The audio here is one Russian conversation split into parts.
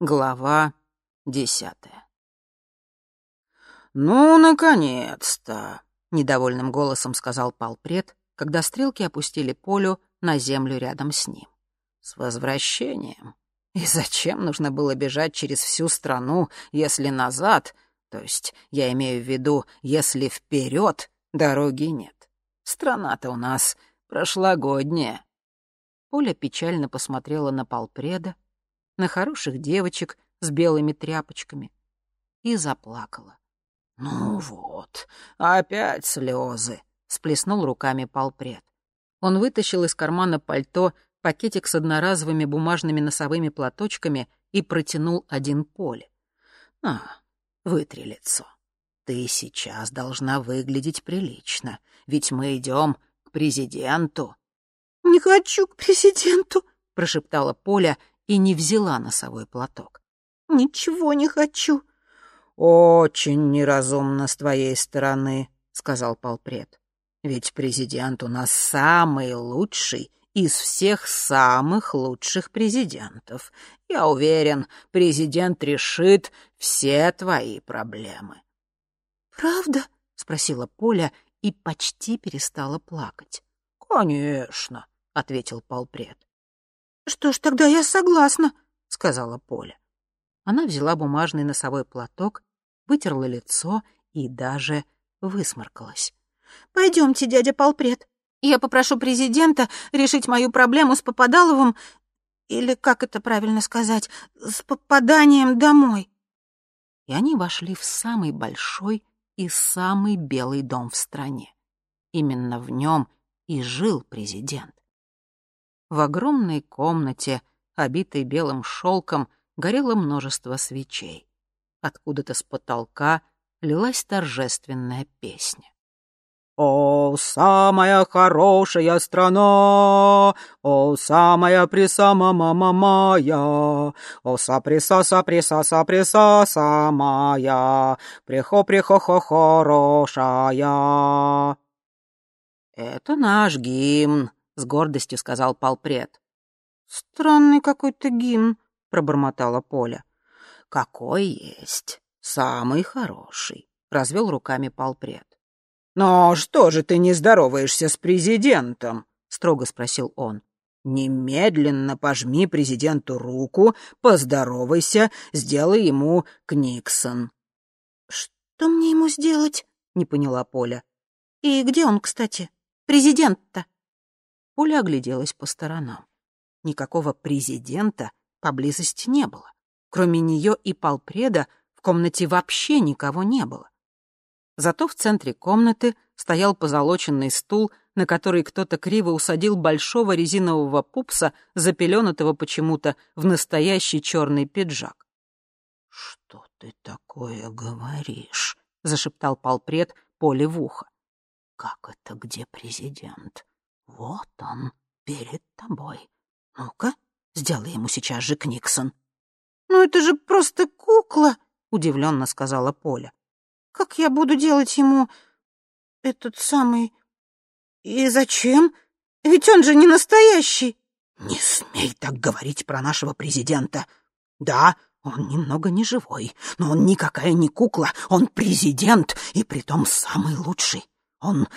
Глава десятая. «Ну, наконец-то!» — недовольным голосом сказал Палпред, когда стрелки опустили Полю на землю рядом с ним. «С возвращением! И зачем нужно было бежать через всю страну, если назад, то есть я имею в виду, если вперед дороги нет? Страна-то у нас прошлогодняя». Поля печально посмотрела на Палпреда, на хороших девочек с белыми тряпочками и заплакала. «Ну вот, опять слезы!» — сплеснул руками полпред. Он вытащил из кармана пальто пакетик с одноразовыми бумажными носовыми платочками и протянул один поле. «А, вытри лицо. Ты сейчас должна выглядеть прилично, ведь мы идем к президенту». «Не хочу к президенту», — прошептала Поля и не взяла носовой платок. «Ничего не хочу». «Очень неразумно с твоей стороны», — сказал полпред. «Ведь президент у нас самый лучший из всех самых лучших президентов. Я уверен, президент решит все твои проблемы». «Правда?» — спросила Поля и почти перестала плакать. «Конечно», — ответил полпред. «Что ж, тогда я согласна», — сказала Поля. Она взяла бумажный носовой платок, вытерла лицо и даже высморкалась. «Пойдемте, дядя Полпред. Я попрошу президента решить мою проблему с Попадаловым, или, как это правильно сказать, с попаданием домой». И они вошли в самый большой и самый белый дом в стране. Именно в нем и жил президент. В огромной комнате, обитой белым шелком, горело множество свечей. Откуда-то с потолка лилась торжественная песня. «О, самая хорошая страна! О, самая присама мама моя! О, саприса, саприса, саприса самая! Прихо, прихо, хо, хорошая!» «Это наш гимн», — с гордостью сказал полпред. «Странный какой-то гимн», — пробормотала Поля. «Какой есть, самый хороший», — развел руками полпред. «Но что же ты не здороваешься с президентом?» — строго спросил он. «Немедленно пожми президенту руку, поздоровайся, сделай ему книксон». «Что мне ему сделать?» — не поняла Поля. «И где он, кстати? Президент-то?» Поля огляделась по сторонам. Никакого президента поблизости не было. Кроме нее и полпреда в комнате вообще никого не было. Зато в центре комнаты стоял позолоченный стул, на который кто-то криво усадил большого резинового пупса, запеленутого почему-то в настоящий черный пиджак. «Что ты такое говоришь?» — зашептал полпред Поле в ухо. «Как это где президент? Вот он, перед тобой. Ну-ка, сделай ему сейчас же Книксон. «Ну это же просто кукла», — удивленно сказала Поля. «Как я буду делать ему этот самый... И зачем? Ведь он же не настоящий». «Не смей так говорить про нашего президента. Да, он немного неживой, но он никакая не кукла, он президент, и притом самый лучший. Он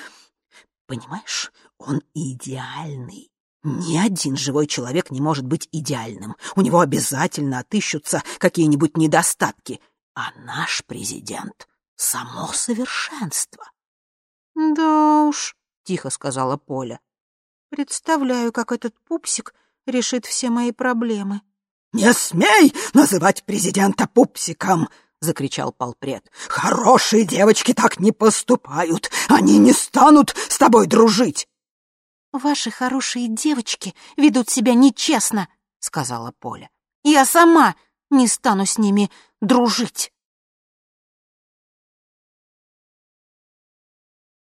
Понимаешь, он идеальный. Ни один живой человек не может быть идеальным. У него обязательно отыщутся какие-нибудь недостатки. А наш президент — само совершенство. «Да уж», — тихо сказала Поля. «Представляю, как этот пупсик решит все мои проблемы». «Не смей называть президента пупсиком!» — закричал полпред. «Хорошие девочки так не поступают! Они не станут с тобой дружить!» «Ваши хорошие девочки ведут себя нечестно», — сказала Поля. «Я сама не стану с ними дружить».